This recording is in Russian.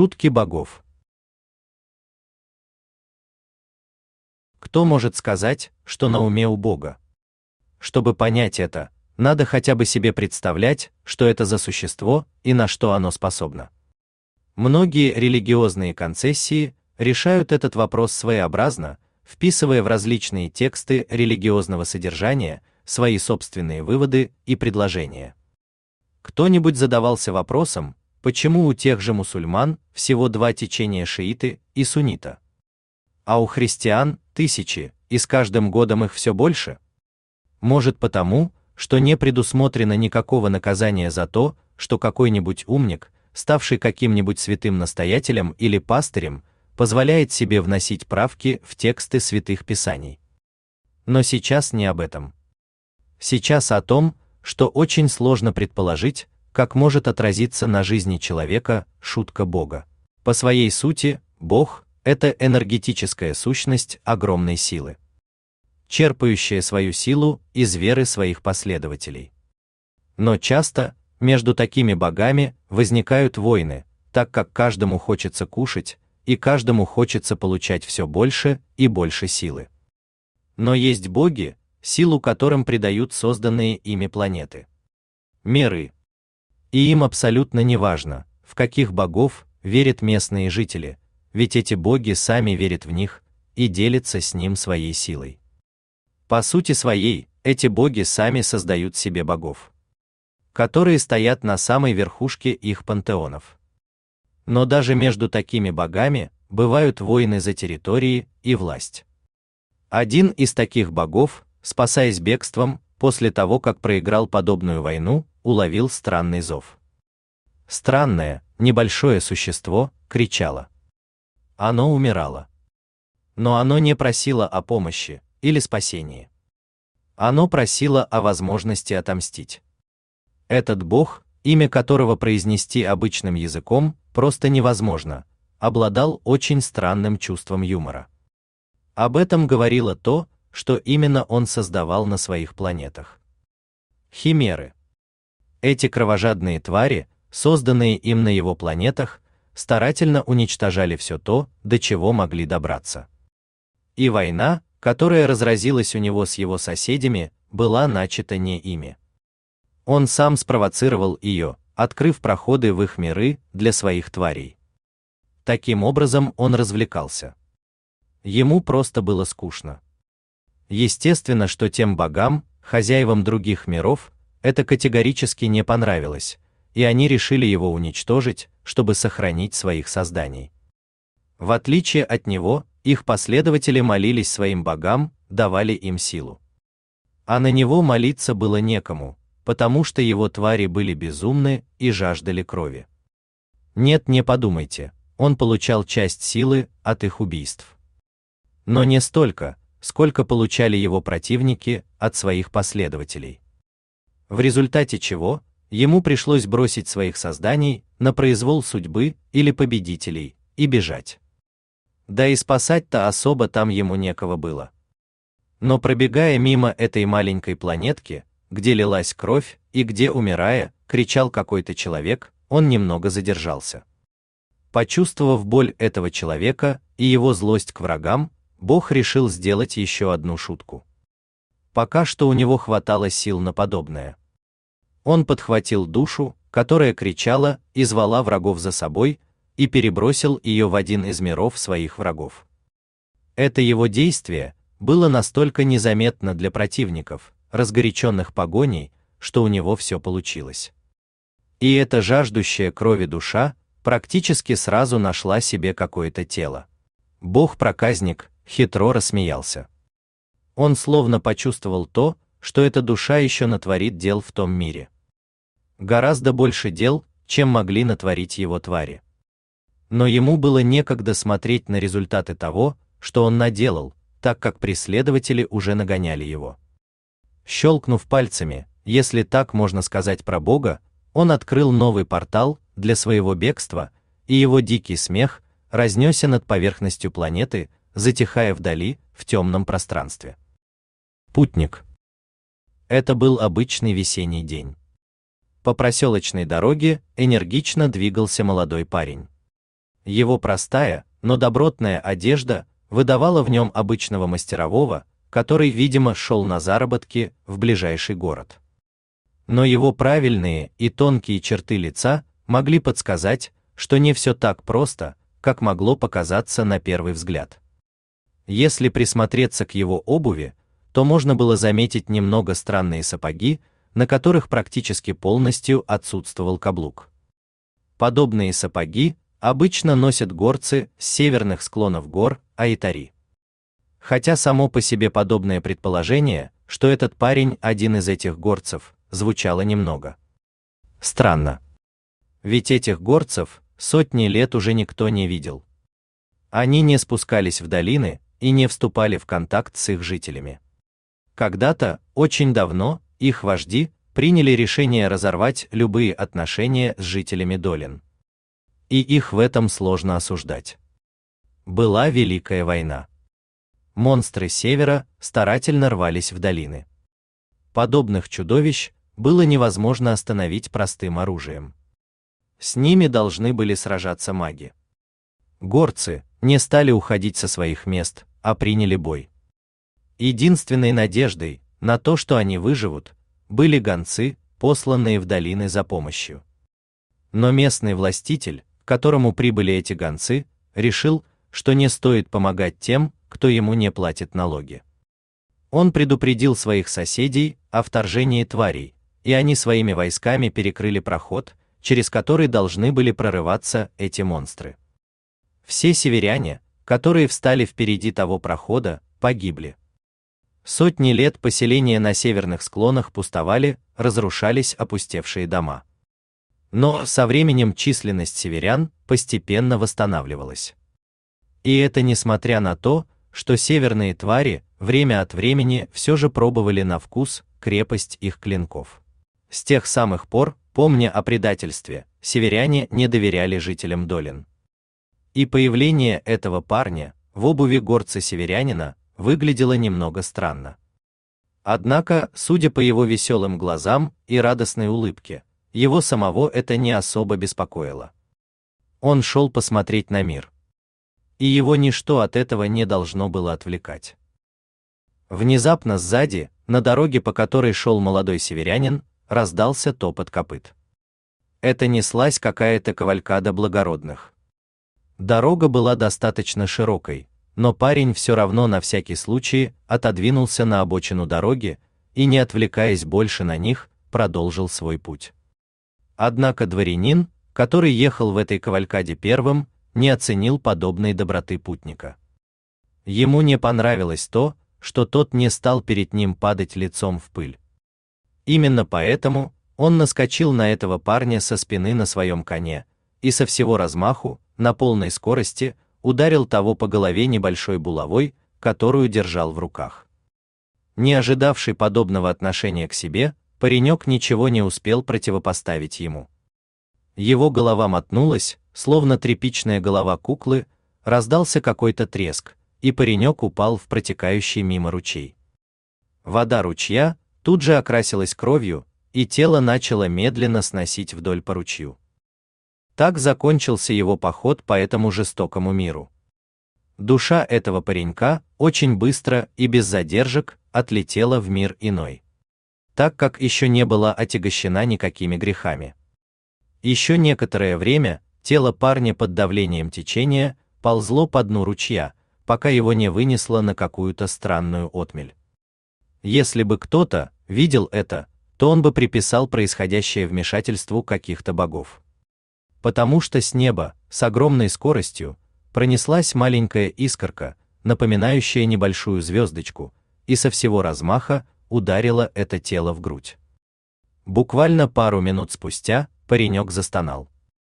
Шутки богов. Кто может сказать, что на уме у Бога? Чтобы понять это, надо хотя бы себе представлять, что это за существо и на что оно способно. Многие религиозные концессии решают этот вопрос своеобразно, вписывая в различные тексты религиозного содержания свои собственные выводы и предложения. Кто-нибудь задавался вопросом, почему у тех же мусульман всего два течения шииты и суннита, а у христиан тысячи, и с каждым годом их все больше? Может потому, что не предусмотрено никакого наказания за то, что какой-нибудь умник, ставший каким-нибудь святым настоятелем или пастырем, позволяет себе вносить правки в тексты святых писаний. Но сейчас не об этом. Сейчас о том, что очень сложно предположить, как может отразиться на жизни человека шутка Бога. По своей сути, Бог это энергетическая сущность огромной силы, черпающая свою силу из веры своих последователей. Но часто между такими богами возникают войны, так как каждому хочется кушать, и каждому хочется получать все больше и больше силы. Но есть боги, силу которым придают созданные ими планеты. Меры. И им абсолютно не важно, в каких богов верят местные жители, ведь эти боги сами верят в них и делятся с ним своей силой. По сути своей, эти боги сами создают себе богов, которые стоят на самой верхушке их пантеонов. Но даже между такими богами бывают войны за территории и власть. Один из таких богов, спасаясь бегством, после того, как проиграл подобную войну, уловил странный зов. Странное, небольшое существо кричало. Оно умирало. Но оно не просило о помощи или спасении. Оно просило о возможности отомстить. Этот бог, имя которого произнести обычным языком просто невозможно, обладал очень странным чувством юмора. Об этом говорило то, что именно он создавал на своих планетах. Химеры. Эти кровожадные твари, созданные им на его планетах, старательно уничтожали все то, до чего могли добраться. И война, которая разразилась у него с его соседями, была начата не ими. Он сам спровоцировал ее, открыв проходы в их миры для своих тварей. Таким образом он развлекался. Ему просто было скучно. Естественно, что тем богам, хозяевам других миров, это категорически не понравилось, и они решили его уничтожить, чтобы сохранить своих созданий. В отличие от него, их последователи молились своим богам, давали им силу. А на него молиться было некому, потому что его твари были безумны и жаждали крови. Нет, не подумайте, он получал часть силы от их убийств. Но не столько, сколько получали его противники от своих последователей. В результате чего ему пришлось бросить своих созданий на произвол судьбы или победителей и бежать. Да и спасать-то особо там ему некого было. Но пробегая мимо этой маленькой планетки, где лилась кровь и где, умирая, кричал какой-то человек, он немного задержался. Почувствовав боль этого человека и его злость к врагам, Бог решил сделать еще одну шутку. Пока что у него хватало сил на подобное. Он подхватил душу, которая кричала и звала врагов за собой, и перебросил ее в один из миров своих врагов. Это его действие было настолько незаметно для противников, разгоряченных погоней, что у него все получилось. И эта жаждущая крови душа практически сразу нашла себе какое-то тело. Бог-проказник хитро рассмеялся. Он словно почувствовал то, что эта душа еще натворит дел в том мире. Гораздо больше дел, чем могли натворить его твари. Но ему было некогда смотреть на результаты того, что он наделал, так как преследователи уже нагоняли его. Щелкнув пальцами, если так можно сказать про Бога, он открыл новый портал для своего бегства, и его дикий смех разнесся над поверхностью планеты, затихая вдали, в темном пространстве. Путник. Это был обычный весенний день. По проселочной дороге энергично двигался молодой парень. Его простая, но добротная одежда выдавала в нем обычного мастерового, который, видимо, шел на заработки в ближайший город. Но его правильные и тонкие черты лица могли подсказать, что не все так просто, как могло показаться на первый взгляд. Если присмотреться к его обуви, то можно было заметить немного странные сапоги, на которых практически полностью отсутствовал каблук. Подобные сапоги обычно носят горцы с северных склонов гор Айтари. Хотя само по себе подобное предположение, что этот парень один из этих горцев, звучало немного странно. Ведь этих горцев сотни лет уже никто не видел. Они не спускались в долины и не вступали в контакт с их жителями. Когда-то, очень давно, их вожди приняли решение разорвать любые отношения с жителями долин. И их в этом сложно осуждать. Была Великая война. Монстры севера старательно рвались в долины. Подобных чудовищ было невозможно остановить простым оружием. С ними должны были сражаться маги. Горцы не стали уходить со своих мест, а приняли бой. Единственной надеждой на то, что они выживут, были гонцы, посланные в долины за помощью. Но местный властитель, к которому прибыли эти гонцы, решил, что не стоит помогать тем, кто ему не платит налоги. Он предупредил своих соседей о вторжении тварей, и они своими войсками перекрыли проход, через который должны были прорываться эти монстры. Все северяне, которые встали впереди того прохода, погибли. Сотни лет поселения на северных склонах пустовали, разрушались опустевшие дома. Но со временем численность северян постепенно восстанавливалась. И это несмотря на то, что северные твари время от времени все же пробовали на вкус крепость их клинков. С тех самых пор Помня о предательстве, северяне не доверяли жителям Долин. И появление этого парня в обуви горца-северянина выглядело немного странно. Однако, судя по его веселым глазам и радостной улыбке, его самого это не особо беспокоило. Он шел посмотреть на мир. И его ничто от этого не должно было отвлекать. Внезапно сзади, на дороге, по которой шел молодой северянин, раздался топот копыт. Это неслась какая-то кавалькада благородных. Дорога была достаточно широкой, но парень все равно на всякий случай отодвинулся на обочину дороги и, не отвлекаясь больше на них, продолжил свой путь. Однако дворянин, который ехал в этой кавалькаде первым, не оценил подобной доброты путника. Ему не понравилось то, что тот не стал перед ним падать лицом в пыль. Именно поэтому он наскочил на этого парня со спины на своем коне и со всего размаху, на полной скорости, ударил того по голове небольшой булавой, которую держал в руках. Не ожидавший подобного отношения к себе, паренек ничего не успел противопоставить ему. Его голова мотнулась, словно тряпичная голова куклы, раздался какой-то треск, и паренек упал в протекающий мимо ручей. Вода ручья тут же окрасилась кровью, и тело начало медленно сносить вдоль по ручью. Так закончился его поход по этому жестокому миру. Душа этого паренька очень быстро и без задержек отлетела в мир иной, так как еще не была отягощена никакими грехами. Еще некоторое время тело парня под давлением течения ползло по дну ручья, пока его не вынесло на какую-то странную отмель. Если бы кто-то видел это, то он бы приписал происходящее вмешательству каких-то богов. Потому что с неба, с огромной скоростью, пронеслась маленькая искорка, напоминающая небольшую звездочку, и со всего размаха ударила это тело в грудь. Буквально пару минут спустя паренек застонал.